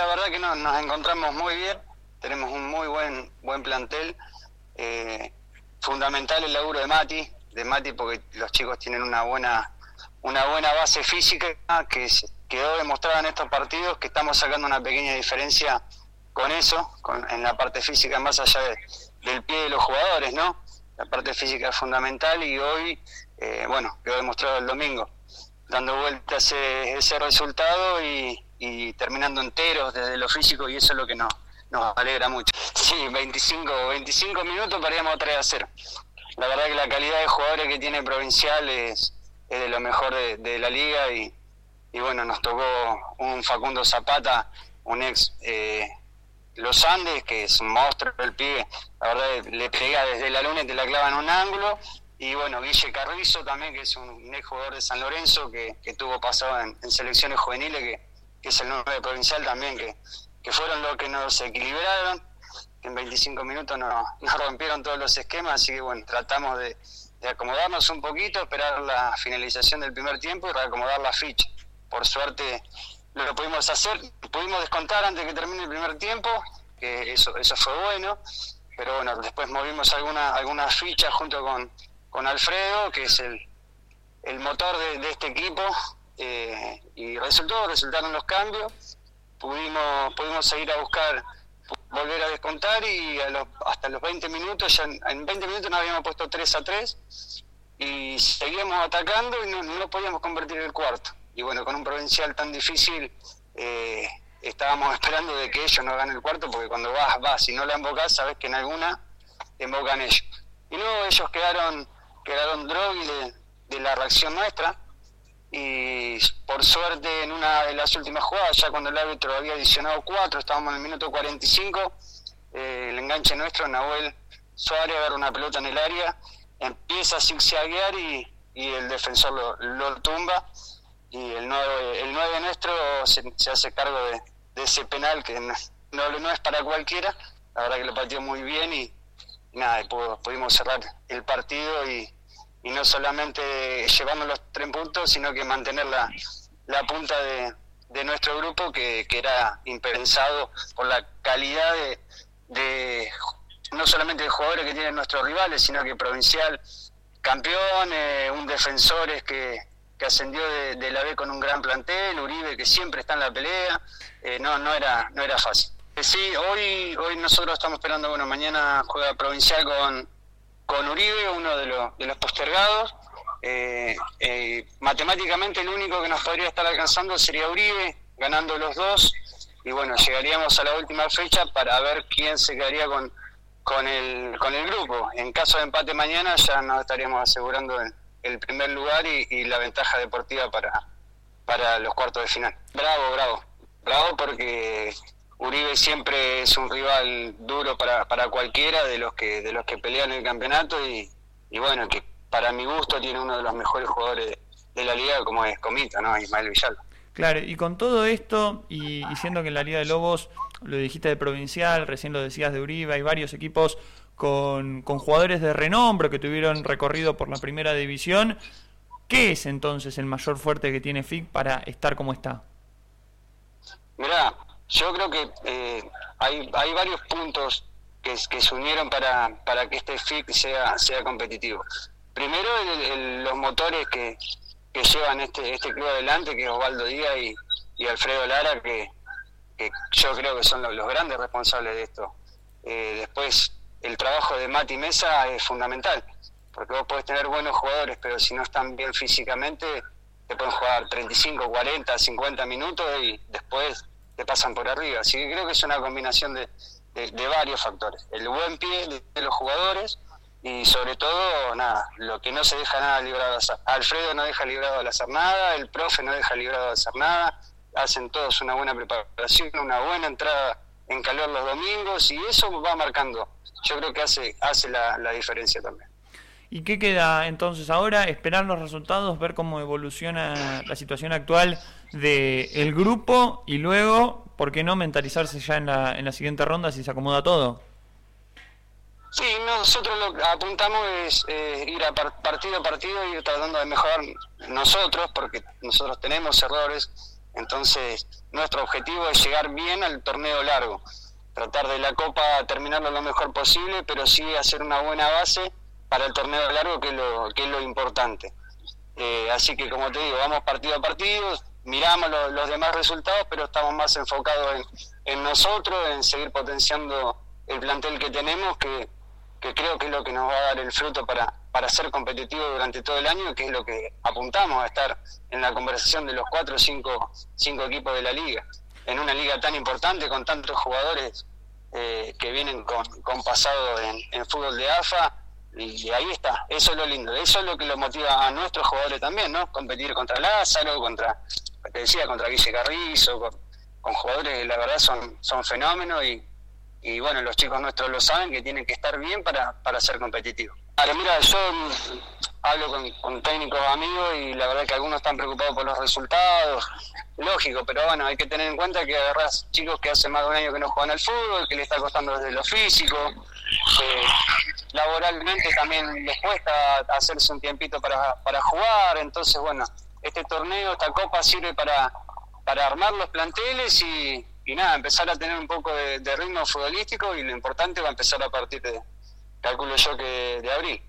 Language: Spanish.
la verdad que no, nos encontramos muy bien, tenemos un muy buen buen plantel, eh, fundamental el laburo de Mati, de Mati porque los chicos tienen una buena una buena base física que quedó demostrada en estos partidos que estamos sacando una pequeña diferencia con eso, con, en la parte física más allá del pie de los jugadores, ¿no? La parte física es fundamental y hoy, eh, bueno, quedó demostrado el domingo, dando vuelta ese, ese resultado y, y terminando enteros desde lo físico y eso es lo que nos, nos alegra mucho. Sí, 25, 25 minutos paríamos 3 a 0. La verdad que la calidad de jugadores que tiene Provincial es, es de lo mejor de, la liga y, y, bueno, nos tocó un Facundo Zapata, un ex eh, Los Andes, que es un monstruo el pibe, la verdad le pega desde la luna y te la clava en un ángulo. Y bueno, Guille Carrizo también, que es un ex jugador de San Lorenzo, que, que tuvo pasado en, selecciones juveniles, que, es el 9 provincial también, que, que fueron los que nos equilibraron, en 25 minutos nos, rompieron todos los esquemas, así que bueno, tratamos de, acomodarnos un poquito, esperar la finalización del primer tiempo y reacomodar la ficha. Por suerte lo pudimos hacer, pudimos descontar antes que termine el primer tiempo, que eso, eso fue bueno, pero bueno, después movimos alguna, algunas fichas junto con, con Alfredo, que es el, el motor de, este equipo, eh, y resultó, resultaron los cambios, pudimos, pudimos seguir a buscar, volver a descontar y hasta los 20 minutos, ya en, 20 minutos nos habíamos puesto 3 a 3 y seguíamos atacando y no, podíamos convertir el cuarto. Y bueno, con un provincial tan difícil, eh, estábamos esperando de que ellos no ganen el cuarto, porque cuando vas, vas, si no la embocas, sabes que en alguna embocan ellos. Y luego ellos quedaron, quedaron drogues de, la reacción nuestra, y por suerte en una de las últimas jugadas, ya cuando el árbitro había adicionado cuatro, estábamos en el minuto 45, eh, el enganche nuestro, Nahuel Suárez agarra una pelota en el área, empieza a zigzaguear y, y el defensor lo, lo, tumba. Y el 9, el 9 nuestro se, hace cargo de, ese penal que no, no, es para cualquiera, la verdad que lo pateó muy bien y, nada, pudimos cerrar el partido y y no solamente llevando los tres puntos, sino que mantener la, la punta de, de nuestro grupo que, que, era impensado por la calidad de, de, no solamente de jugadores que tienen nuestros rivales, sino que provincial campeón, eh, un defensores que, que ascendió de, la B con un gran plantel, Uribe que siempre está en la pelea, eh, no, no era, no era fácil. Eh, sí, hoy, hoy nosotros estamos esperando, bueno, mañana juega provincial con con Uribe, uno de los, de los postergados. Eh, eh, matemáticamente el único que nos podría estar alcanzando sería Uribe, ganando los dos. Y bueno, llegaríamos a la última fecha para ver quién se quedaría con, con, el, con el grupo. En caso de empate mañana ya nos estaríamos asegurando el, primer lugar y, y, la ventaja deportiva para, para los cuartos de final. Bravo, bravo. Bravo porque Uribe siempre es un rival duro para, para cualquiera de los que de los que pelean el campeonato y, y bueno, que para mi gusto tiene uno de los mejores jugadores de la liga como es Comita, ¿no? Ismael Villalba. Claro, y con todo esto, y, y, siendo que en la Liga de Lobos, lo dijiste de Provincial, recién lo decías de Uribe, hay varios equipos con, con jugadores de renombre que tuvieron recorrido por la primera división, ¿qué es entonces el mayor fuerte que tiene FIC para estar como está? Mirá, yo creo que eh, hay, hay varios puntos que, que se unieron para, para que este FIC sea, sea competitivo. Primero, los motores que, que llevan este, este club adelante, que es Osvaldo Díaz y, y Alfredo Lara, que, que, yo creo que son los, los grandes responsables de esto. Eh, después, el trabajo de Mati Mesa es fundamental, porque vos podés tener buenos jugadores, pero si no están bien físicamente, te pueden jugar 35, 40, 50 minutos y después pasan por arriba. Así que creo que es una combinación de, de, varios factores. El buen pie de, los jugadores y sobre todo, nada, lo que no se deja nada librado hacer. Alfredo no deja librado al hacer nada, el profe no deja librado de hacer nada, hacen todos una buena preparación, una buena entrada en calor los domingos y eso va marcando. Yo creo que hace, hace la, la diferencia también. ¿Y qué queda entonces ahora? Esperar los resultados, ver cómo evoluciona la situación actual del el grupo y luego, ¿por qué no mentalizarse ya en la, en la siguiente ronda si se acomoda todo? Sí, nosotros lo que apuntamos es eh, ir a partido a partido y ir tratando de mejorar nosotros, porque nosotros tenemos errores, Entonces, nuestro objetivo es llegar bien al torneo largo, tratar de la Copa terminarlo lo mejor posible, pero sí hacer una buena base para el torneo largo, que es lo, que es lo importante. Eh, así que, como te digo, vamos partido a partido, miramos los demás resultados, pero estamos más enfocados en, en nosotros, en seguir potenciando el plantel que tenemos, que, que creo que es lo que nos va a dar el fruto para, para ser competitivo durante todo el año, que es lo que apuntamos a estar en la conversación de los cuatro o cinco, cinco equipos de la liga. En una liga tan importante, con tantos jugadores eh, que vienen con, con pasado en, fútbol de AFA, y, ahí está, eso es lo lindo, eso es lo que lo motiva a nuestros jugadores también, ¿no? Competir contra Lázaro, contra, te decía, contra Guille Carrizo, con, con jugadores que la verdad son, son fenómenos y, y bueno, los chicos nuestros lo saben que tienen que estar bien para, para ser competitivos. Claro, mira, yo hablo con, técnicos amigos y la verdad que algunos están preocupados por los resultados, lógico, pero bueno, hay que tener en cuenta que agarras chicos que hace más de un año que no juegan al fútbol, que le está costando desde lo físico, laboralmente también les cuesta hacerse un tiempito para, para jugar, entonces bueno, este torneo, esta copa sirve para, para armar los planteles y, y nada, empezar a tener un poco de, ritmo futbolístico y lo importante va a empezar a partir de, calculo yo que de abril.